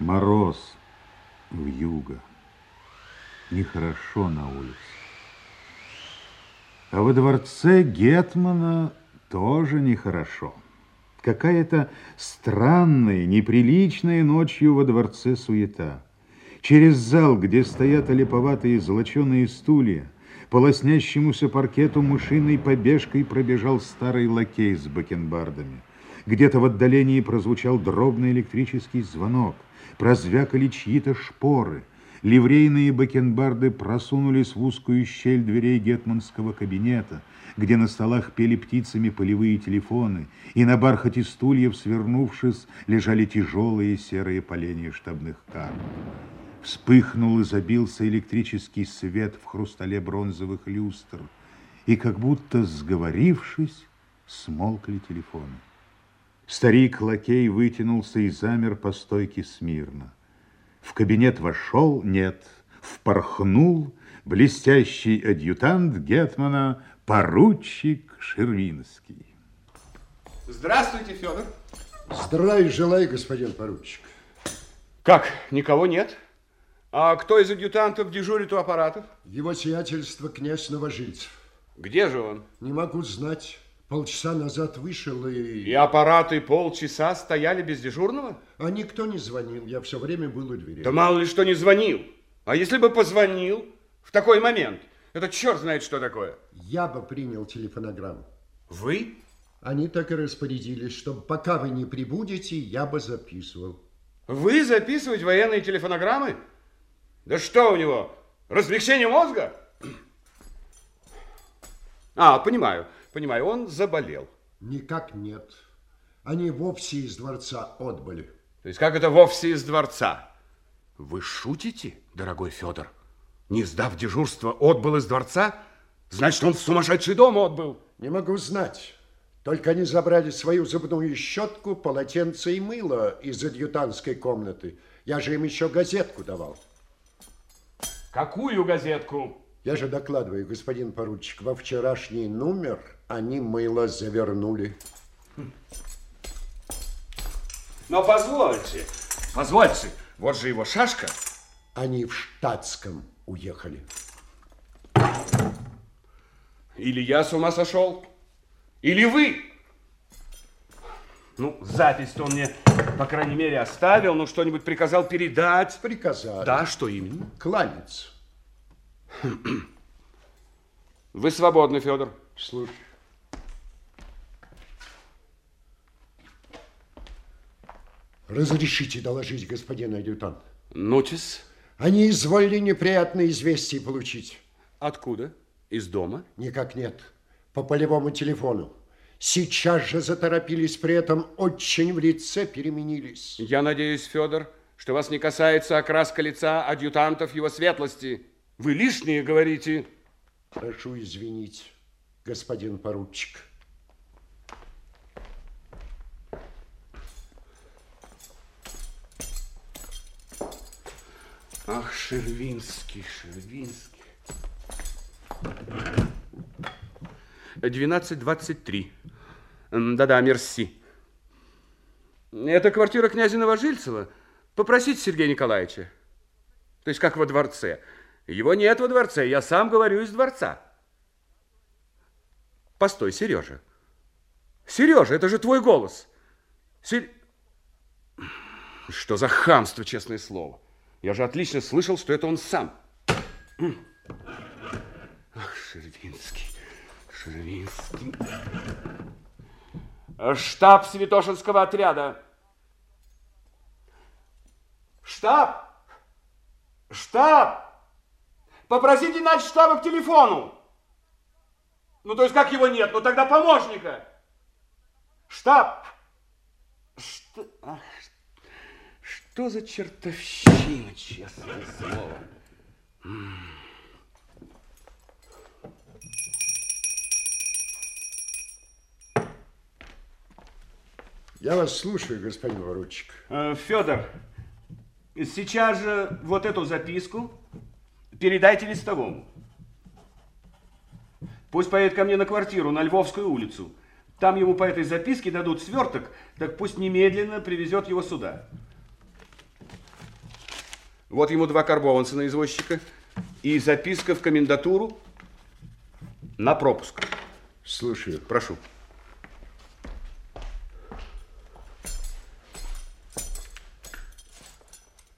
Мороз в юго. Нехорошо на улице. А во дворце Гетмана тоже нехорошо. Какая-то странная, неприличная ночью во дворце суета. Через зал, где стоят олиповатые золоченые стулья, по лоснящемуся паркету мышиной побежкой пробежал старый лакей с бакенбардами. Где-то в отдалении прозвучал дробный электрический звонок. Прозвякали чьи-то шпоры. Ливрейные бакенбарды просунулись в узкую щель дверей гетманского кабинета, где на столах пели птицами полевые телефоны, и на бархате стульев, свернувшись, лежали тяжелые серые поленья штабных карт. Вспыхнул и забился электрический свет в хрустале бронзовых люстр, и как будто сговорившись, смолкли телефоны. Старик-лакей вытянулся и замер по стойке смирно. В кабинет вошел, нет, впорхнул блестящий адъютант Гетмана, поручик Шервинский. Здравствуйте, Федор. Здравия желаю, господин поручик. Как, никого нет? А кто из адъютантов дежурит у аппаратов? Его сиятельство князь Новожильцев. Где же он? Не могу знать. Полчаса назад вышел и... И аппараты полчаса стояли без дежурного? А никто не звонил. Я все время был у двери. Да мало ли что не звонил. А если бы позвонил в такой момент? Это черт знает, что такое. Я бы принял телефонограмму. Вы? Они так и распорядились, чтобы пока вы не прибудете, я бы записывал. Вы записывать военные телефонограммы? Да что у него, размягчение мозга? А, понимаю, понимаю, он заболел. Никак нет. Они вовсе из дворца отбыли. То есть как это вовсе из дворца? Вы шутите, дорогой Федор? Не сдав дежурство, отбыл из дворца? Значит, он в сумасшедший дом отбыл. Не могу знать. Только они забрали свою зубную щетку, полотенце и мыло из адъютантской комнаты. Я же им еще газетку давал. Какую газетку? Я же докладываю, господин поручик, во вчерашний номер они мыло завернули. Но позвольте, позвольте, вот же его шашка. Они в штатском уехали. Или я с ума сошел, или вы. Ну, запись-то он мне, по крайней мере, оставил, ну, что-нибудь приказал передать. Приказали. Да, что именно? Кланяться. Вы свободны, Федор. Слушай. Разрешите доложить, господин адъютант. Нутис. Они изволили неприятные известия получить. Откуда? Из дома? Никак нет. По полевому телефону. Сейчас же заторопились, при этом очень в лице переменились. Я надеюсь, Федор, что вас не касается окраска лица адъютантов его светлости. Вы лишние говорите. Прошу извинить, господин поручик. Ах, Шервинский, Шервинский. 12.23. Да-да, мерси. Это квартира князя Новожильцева. Попросите Сергея Николаевича. То есть как во дворце. Его нет во дворце, я сам говорю из дворца. Постой, Сережа. Сережа, это же твой голос. Сер... Что за хамство, честное слово. Я же отлично слышал, что это он сам. Ах, Шервинский, Шервинский. Штаб Святошинского отряда. Штаб! Штаб! Попросите нать штаба к телефону. Ну, то есть, как его нет? Ну, тогда помощника. Штаб! Ах, что за чертовщина, честное слово? Я вас слушаю, господин поручик. Э, Федор, сейчас же вот эту записку передайте листовому. Пусть поедет ко мне на квартиру на Львовскую улицу. Там ему по этой записке дадут сверток, так пусть немедленно привезет его сюда. Вот ему два карбованца на извозчика и записка в комендатуру на пропуск. Слушаю. Прошу.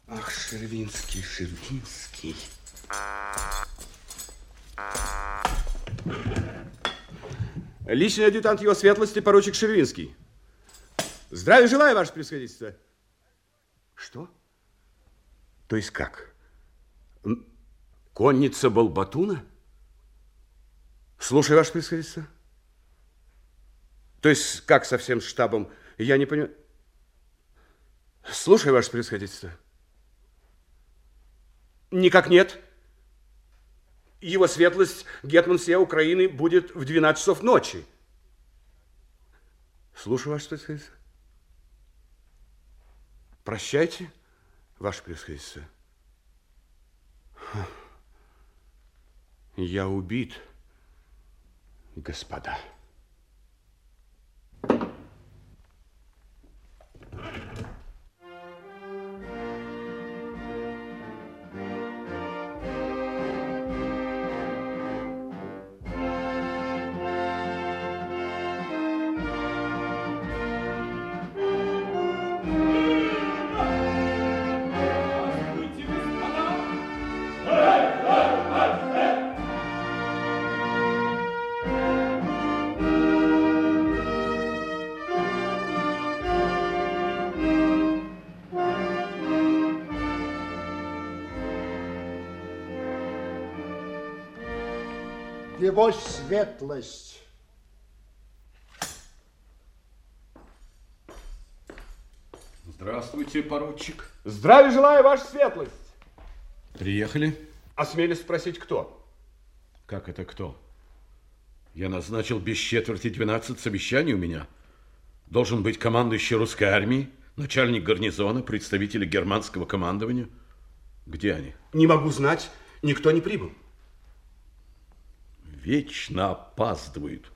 Ах, Шервинский, Шервинский. Личный адъютант его светлости, поручик Шервинский. Здравия желаю, ваше превосходительство. Что? То есть как? Конница Балбатуна? Слушай, ваше превосходительство. То есть как со всем штабом? Я не понимаю. Слушай, ваше превосходительство. Никак нет. Его светлость, гетман всей Украины, будет в 12 часов ночи. Слушаю, ваше превосходительство. Прощайте, ваше превосходительство. Я убит, господа. Его светлость. Здравствуйте, поручик. Здравия желаю, ваша светлость. Приехали? Осмелюсь спросить, кто? Как это кто? Я назначил без четверти 12 совещаний у меня. Должен быть командующий русской армией, начальник гарнизона, представители германского командования. Где они? Не могу знать, никто не прибыл. Вечно опаздывают.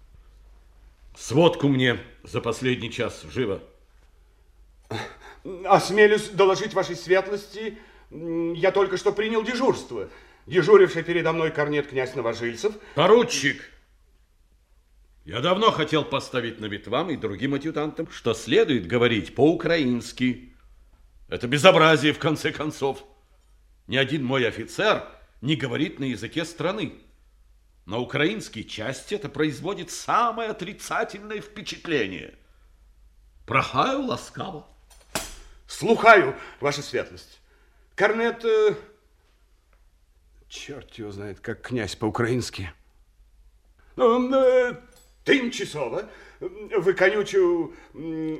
Сводку мне за последний час, живо. Осмелюсь доложить вашей светлости, я только что принял дежурство. Дежуривший передо мной корнет князь Новожильцев. Поручик! Я давно хотел поставить на вид вам и другим адъютантам, что следует говорить по-украински. Это безобразие, в конце концов. Ни один мой офицер не говорит на языке страны. На украинской части это производит самое отрицательное впечатление. Прохаю ласкаво. Слухаю, ваша светлость. Корнет... Э... Черт его знает, как князь по-украински. Ну, э, тимчасово виконючу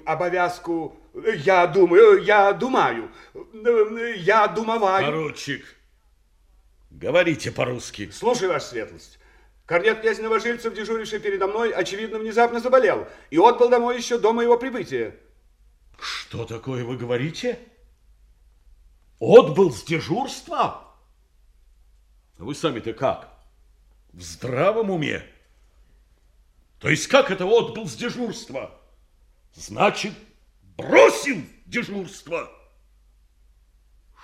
обов'язку я думаю, я думаю, я думаваю. Поручик, говорите по-русски. Слушай, ваша светлость. Корнет князь Новожильцев, дежуривший передо мной, очевидно, внезапно заболел и отбыл домой еще до моего прибытия. Что такое вы говорите? Отбыл с дежурства? Вы сами-то как? В здравом уме? То есть как это отбыл с дежурства? Значит, бросил дежурство.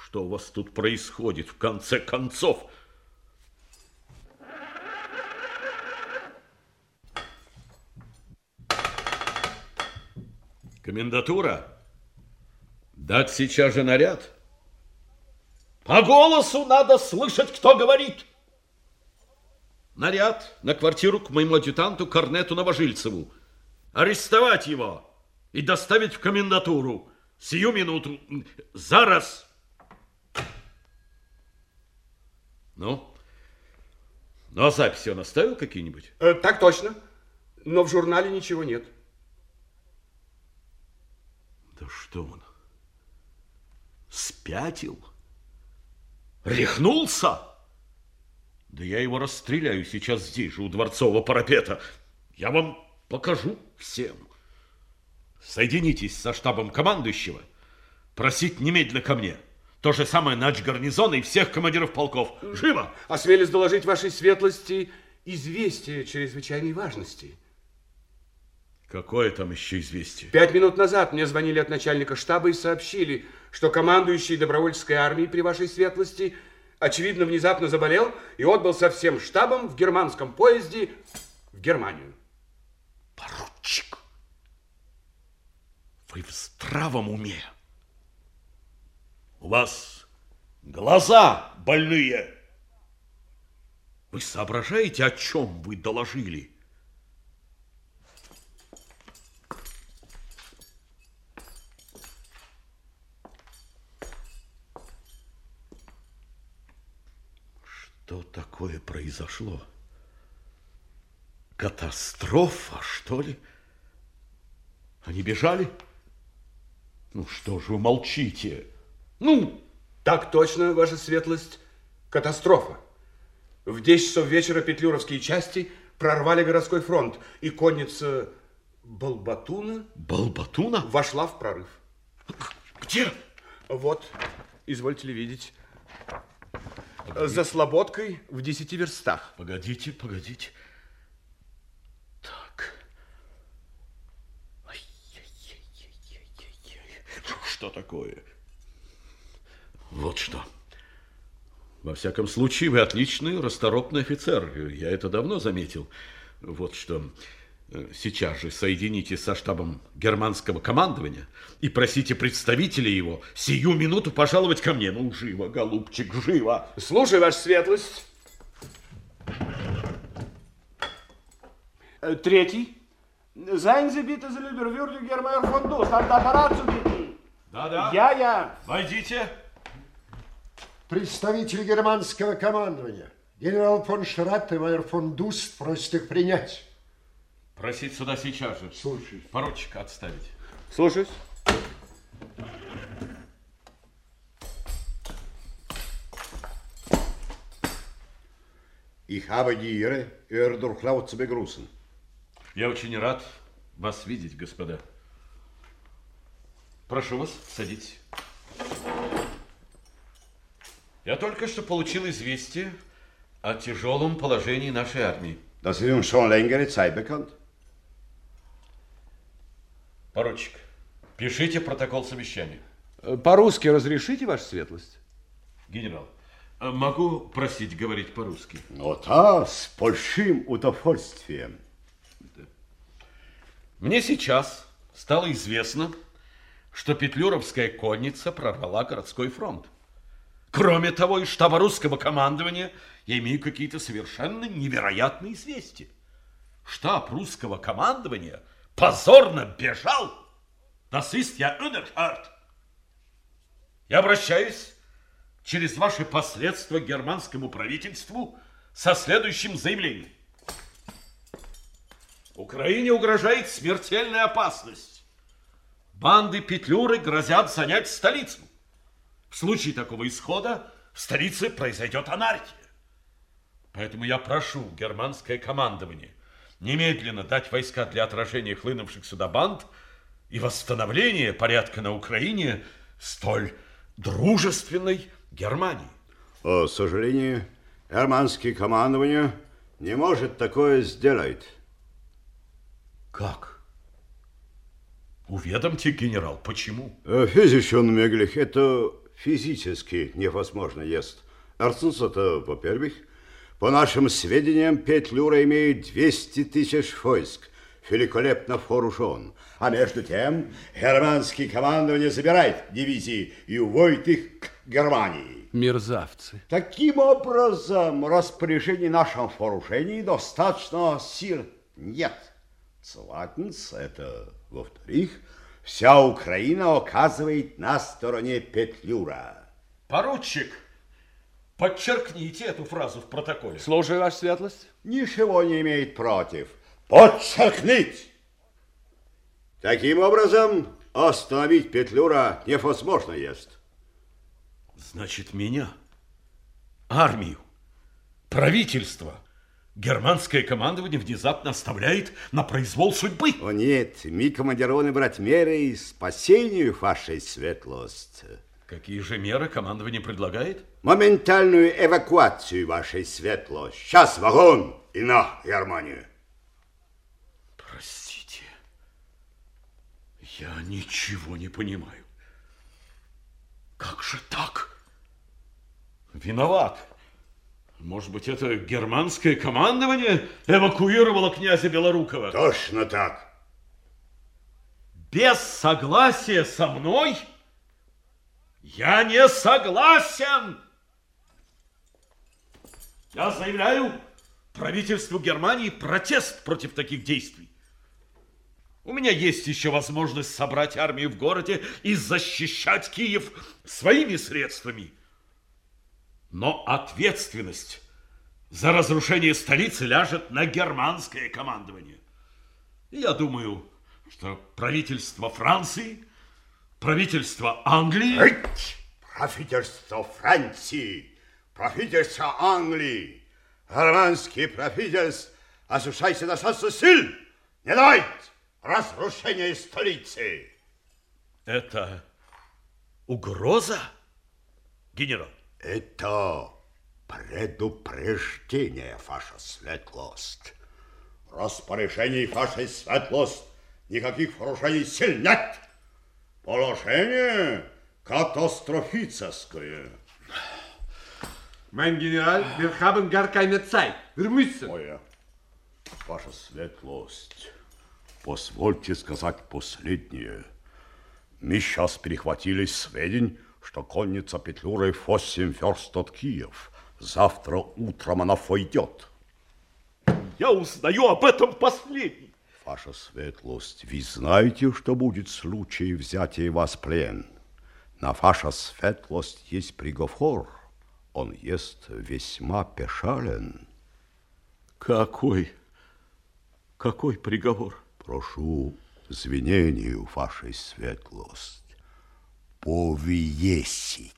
Что у вас тут происходит в конце концов? Комендатура? Дать сейчас же наряд? По голосу надо слышать, кто говорит. Наряд на квартиру к моему адъютанту Корнету Новожильцеву. Арестовать его и доставить в комендатуру. Сию минуту. Зараз. Ну? Ну, а записи он оставил какие-нибудь? Э, так точно. Но в журнале ничего нет. Да что он? Спятил? Рехнулся? Да я его расстреляю сейчас здесь же, у дворцового парапета. Я вам покажу всем. Соединитесь со штабом командующего. Просить немедленно ко мне. То же самое нач гарнизона и всех командиров полков. Живо! Осмелюсь доложить вашей светлости известие чрезвычайной важности. Какое там еще известие? Пять минут назад мне звонили от начальника штаба и сообщили, что командующий добровольческой армией при вашей светлости, очевидно, внезапно заболел и отбыл со всем штабом в германском поезде в Германию. Поручик, вы в здравом уме? У вас глаза больные. Вы соображаете, о чем вы доложили? Что такое произошло? Катастрофа, что ли? Они бежали? Ну что же вы молчите? Ну, Так точно, ваша светлость, катастрофа. В 10 часов вечера петлюровские части прорвали городской фронт, и конница Балбатуна Балбатуна? вошла в прорыв. Где? Вот, извольте ли видеть, за Слободкой в 10 верстах. Погодите, погодите. Так. Что такое? Вот что. Во всяком случае, вы отличный, расторопный офицер. Я это давно заметил. Вот что. Э, Сейчас же соединитесь со штабом германского командования и просите представителей его сию минуту пожаловать ко мне. Ну, живо, голубчик, живо. Слушай, ваша светлость. Э, Третий. Sein Sie bitte, Dust, an Apparat zu bitten. Да-да. Я, я. Войдите. Представитель германского командования. Генерал фон Шратт и майор фон Дуст просят их принять. Просить сюда сейчас же. Слушай. Поручика отставить. Слушаюсь. Ich habe die Ehre, Ihr Durchlaut zu begrüßen. Я очень рад вас видеть, господа. Прошу вас, садитесь. Я только что получил известие о тяжелом положении нашей армии. Das ist uns schon längere Zeit bekannt. Поручик, пишите протокол совещания. Э, По-русски разрешите, ваша светлость? Генерал, а могу просить говорить по-русски? Но да, с большим удовольствием. Мне сейчас стало известно, что Петлюровская конница прорвала городской фронт. Кроме того, из штаба русского командования я имею какие-то совершенно невероятные известия. Штаб русского командования позорно бежал. Das ist ja unerhört. Я обращаюсь через ваши последствия к германскому правительству со следующим заявлением. Украине угрожает смертельная опасность. Банды Петлюры грозят занять столицу. В случае такого исхода в столице произойдет анархия. Поэтому я прошу германское командование немедленно дать войска для отражения хлынувших сюда банд и восстановления порядка на Украине столь дружественной Германии. К сожалению, германское командование не может такое сделать. Как? Уведомьте, генерал, почему? Физически möglich, это физически невозможно есть. Erstens, это, во-первых, по нашим сведениям, Петлюра имеет 200 тысяч войск, великолепно вооружен. А между тем, германское командование забирает дивизии и уводит их к Германии. Мерзавцы. Таким образом, распоряжений нашем вооружении достаточно сил нет. Zweitens, это во-вторых, вся Украина оказывает на стороне Петлюра. Поручик, подчеркните эту фразу в протоколе. Слушаю, ваша светлость. Ничего не имеет против. Подчеркнуть! Таким образом, остановить Петлюра невозможно есть. Значит, меня, армию, правительство, германское командование внезапно оставляет на произвол судьбы. О нет, мы командированы брать меры спасению вашей светлости. Какие же меры командование предлагает? Моментальную эвакуацию вашей светлости. Сейчас вагон и на Германию. Простите, Я ничего не понимаю. Как же так? Виноват. Может быть, это германское командование эвакуировало князя Белорукова? Точно так. Без согласия со мной? Я не согласен! Я заявляю правительству Германии протест против таких действий. У меня есть еще возможность собрать армию в городе и защищать Киев своими средствами. Но ответственность за разрушение столицы ляжет на германское командование. И я думаю, что правительство Франции, правительство Англии... Правительство Франции, правительство Англии, германский правительство, осушайте наши сил, не давайте разрушения столицы. Это угроза, генерал? Это предупреждение, ваша светлость. Распоряжений, ваша светлость, никаких вооружений сил нет. Положение катастрофическое. Mein General, wir haben gar keine Zeit. Wir müssen. Моя, ваша светлость, позвольте сказать последнее. Мы сейчас перехватили сведения, что конница Петлюры в 8 верст от Киев. Завтра утром она войдет. Я узнаю об этом последний. Ваша светлость, вы знаете, что будет в случае взятия вас в плен? На ваша светлость есть приговор. Он есть весьма печален. Какой? Какой приговор? Прошу извинению, вашей светлость. Повесить.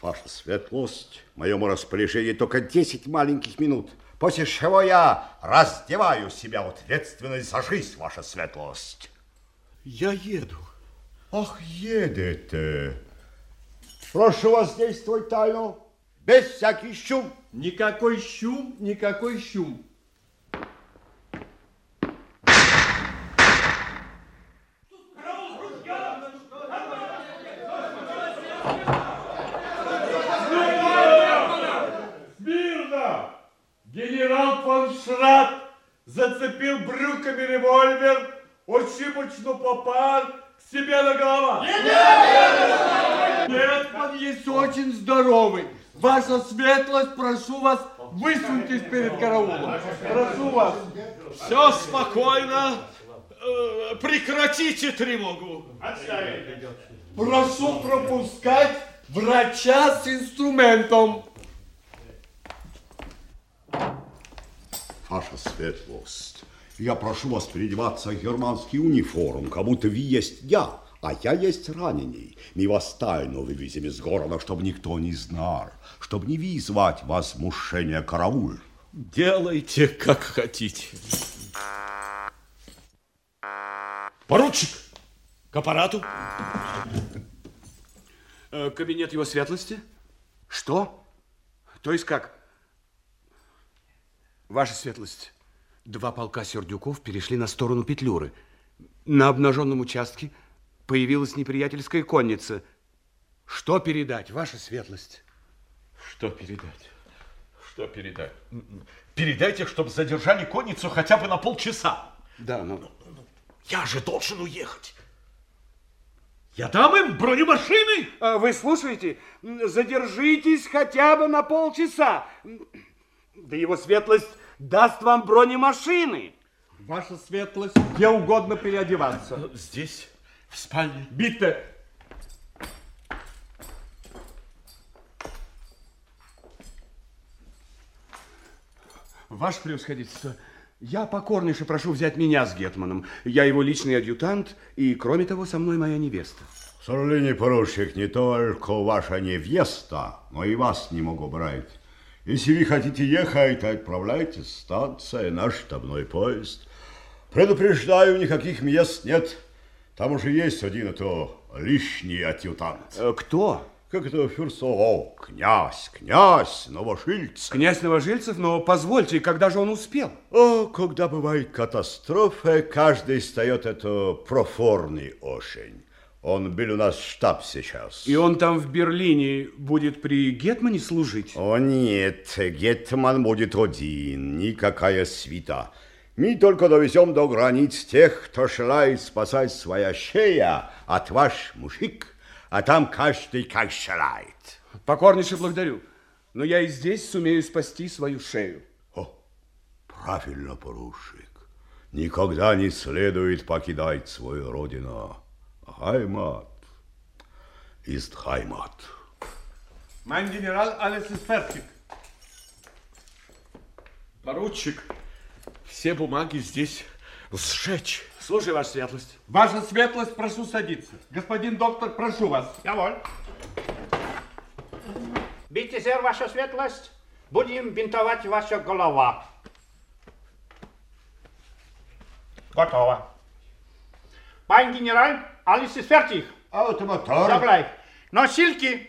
Ваша светлость, в моем распоряжении только 10 маленьких минут, после чего я раздеваю себя в ответственность за жизнь, ваша светлость. Я еду. Ах, едете. Прошу вас действовать тайно, без всяких шум. Никакой шум, никакой шум. Смирно! Генерал фон Шрат зацепил брюками револьвер, ошибочно попал к себе на голова. Нет, он есть очень здоровый. Ваша светлость, прошу вас, высуньтесь перед караулом. Прошу вас. Все спокойно. Э, Прекратите тревогу. Прошу пропускать врача с инструментом. Ваша светлость, я прошу вас переодеваться в германский униформ, как будто вы есть я, а я есть раненый. Мы вас тайно вывезем из города, чтобы никто не знал, чтобы не вызвать возмущение карауль. Делайте, как хотите. Поручик, к аппарату. Э, Кабинет его светлости? Что? То есть как? Ваша светлость, два полка сердюков перешли на сторону Петлюры. На обнаженном участке появилась неприятельская конница. Что передать, ваша светлость? Что передать? Что передать? Передайте, чтобы задержали конницу хотя бы на полчаса. Да, ну... Я же должен уехать. Я дам им бронемашины. А Вы слушаете? Задержитесь хотя бы на полчаса. Да его светлость даст вам бронемашины. Ваша светлость, где угодно переодеваться. Здесь, в спальне. Битте. Ваше превосходительство, я покорнейше прошу взять меня с Гетманом. Я его личный адъютант, и, кроме того, со мной моя невеста. Сожалению, поручик, не только ваша невеста, но и вас не могу брать. Если вы хотите ехать, отправляйтесь. Станция, наш штабной поезд. Предупреждаю, никаких мест нет. Там уже есть один, а то лишний адъютант. Э, Кто? как это Фюрсо? О, князь, князь, Новошильц. Князь Новожильцев, но позвольте, когда же он успел? О, когда бывает катастрофа, каждый встает это профорный очень. Он был у нас штаб сейчас. И он там в Берлине будет при Гетмане служить? О нет, Гетман будет один, никакая свита. Мы только довезем до границ тех, кто желает спасать своя шея от ваш мужик, а там каждый как желает. Покорнейше благодарю. Но я и здесь сумею спасти свою шею. О, правильно, поручик. Никогда не следует покидать свою родину. Heimat ist Heimat. Mein General, alles ist fertig. Поручик, все бумаги здесь сжечь. Слушай, ваша светлость. Ваша светлость, прошу садиться. Господин доктор, прошу вас. Bitte sehr, ваша светлость. Будем бинтовать ваша голова. Готово. Mein General, alles ist fertig. Autoмотор. Забрай. Носилки.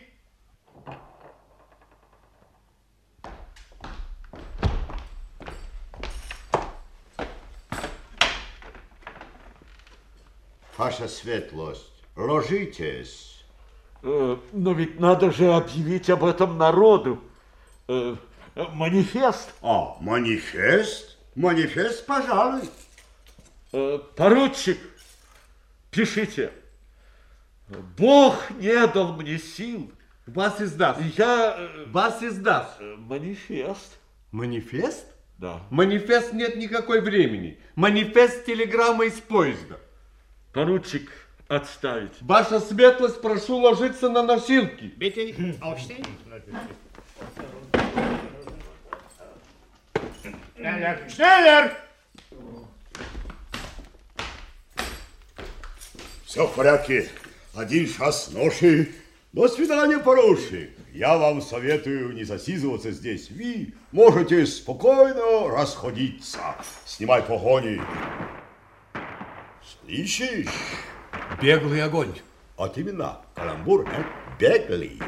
Ваша светлость, ложитесь. Э, Но ведь надо же объявить об этом народу. Э, Манифест. А, манифест? Манифест, пожалуй. Э, Поручик, пишите. Бог не дал мне сил. Вас издаст. Я... э, Вас издаст. э, Манифест. Манифест? Да. Манифест нет никакой времени. Манифест телеграмма из поезда. Поручик, отставить. Ваша светлость, прошу ложиться на носилки. Bitte aufstehen. Schneller, schneller! Все в порядке. Один час ноши. До свидания, поручик. Я вам советую не засиживаться здесь. Вы можете спокойно расходиться. Снимай погони. Слышишь? Беглый огонь. Вот именно, каламбур, э? Беглый.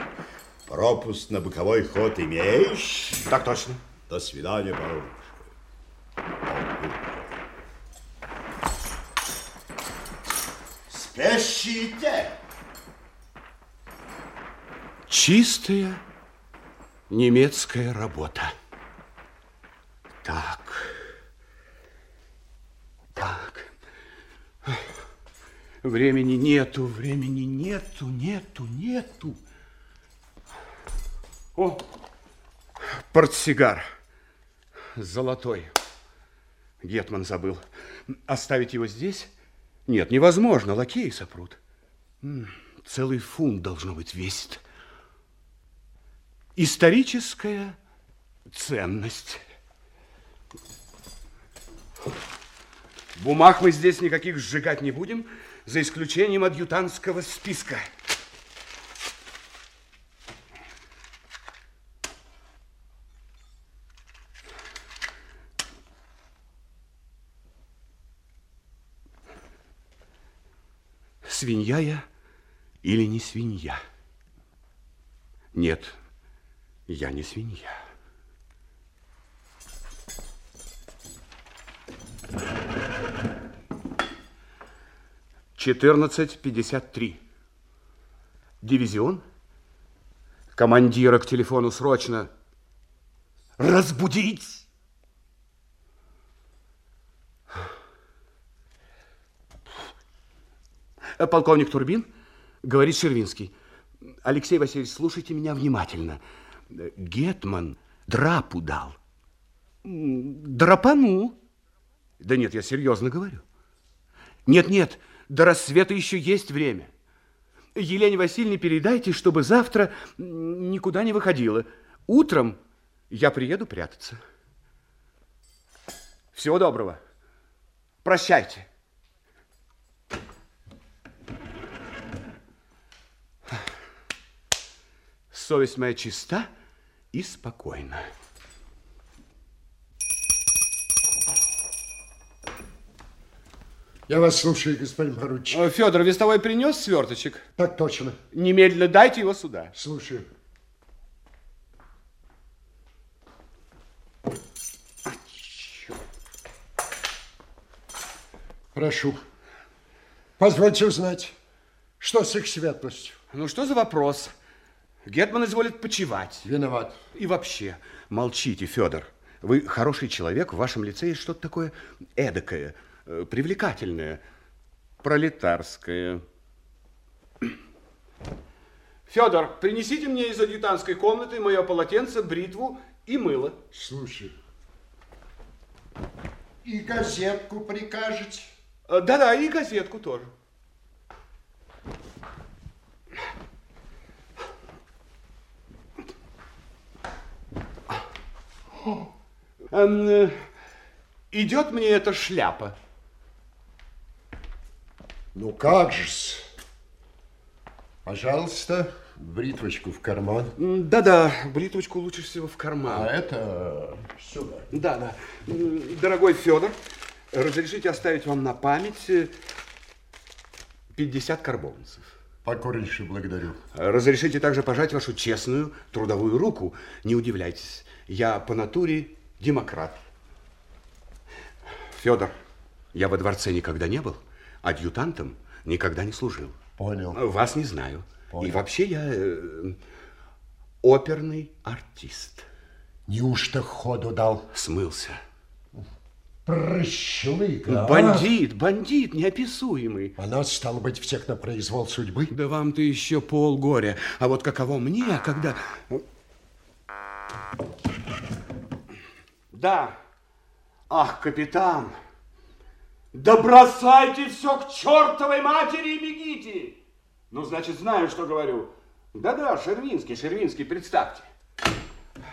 Пропуск на боковой ход имеешь? Так точно. До свидания, поручик. Спешите! Чистая немецкая работа. Так. Так. Времени нету, времени нету, нету, нету. О, портсигар. Золотой. Гетман забыл. Оставить его здесь? Нет, невозможно, лакеи сопрут. Целый фунт, должно быть, весит. Историческая ценность. Бумаг мы здесь никаких сжигать не будем, за исключением адъютантского списка. Свинья я или не свинья? Нет, я не свинья. Четырнадцать пятьдесят три. Дивизион? Командира к телефону срочно. Разбудить! Полковник Турбин, говорит Шервинский. Алексей Васильевич, слушайте меня внимательно. Э, Гетман драпу дал. Драпанул. Да нет, я серьезно говорю. Нет, нет, до рассвета еще есть время. Елене Васильевне передайте, чтобы завтра никуда не выходила. Утром я приеду прятаться. Всего доброго. Прощайте. Совесть моя чиста и спокойна. Я вас слушаю, господин поручик. Э, Федор, вестовой принес сверточек? Так точно. Немедленно дайте его сюда. Слушаю. Прошу. Позвольте узнать, что с их светлостью? Ну, что за вопрос? Гетман изволит почевать. Виноват. И вообще, молчите, Федор. Вы хороший человек, в вашем лице есть что-то такое эдакое, э, привлекательное, пролетарское. Федор, принесите мне из адъютантской комнаты мое полотенце, бритву и мыло. Слушай. И газетку прикажете? Э, Да-да, и газетку тоже. Идет мне эта шляпа? Ну как же -с. Пожалуйста, бритвочку в карман. Да-да, бритвочку лучше всего в карман. А это сюда. Да, да. М, Дорогой Федор, разрешите оставить вам на память э, 50 карбованцев. Покорнейше благодарю. Разрешите также пожать вашу честную трудовую руку. Не удивляйтесь, я по натуре демократ. Федор, я во дворце никогда не был, адъютантом никогда не служил. Понял. Вас не знаю. Понял. И вообще я э, оперный артист. Неужто ходу дал? Смылся. Прощелыга, а? Бандит, бандит неописуемый. А нас, стало быть, всех на произвол судьбы? Да вам-то еще полгоря. А вот каково мне, когда... Да. Ах, капитан. Да бросайте все к чертовой матери и бегите. Ну, значит, знаю, что говорю. Да-да, Шервинский, Шервинский, представьте.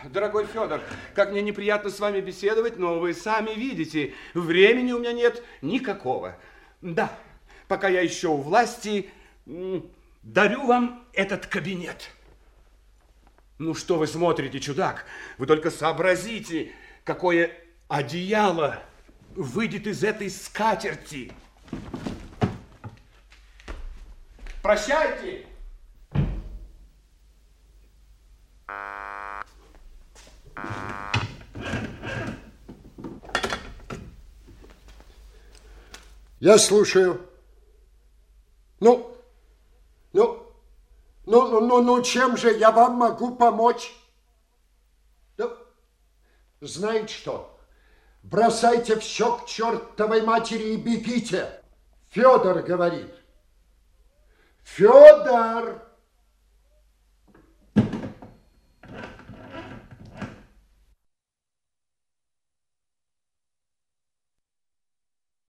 Дорогой Федор, как мне неприятно с вами беседовать, но вы сами видите, времени у меня нет никакого. Да, пока я еще у власти, дарю вам этот кабинет. Ну что вы смотрите, чудак? Вы только сообразите, какое одеяло выйдет из этой скатерти. Прощайте! Я слушаю. Ну, ну, ну, ну, ну, ну, чем же я вам могу помочь? Знаете что? Бросайте все к чертовой матери и бегите. Федор говорит. Федор!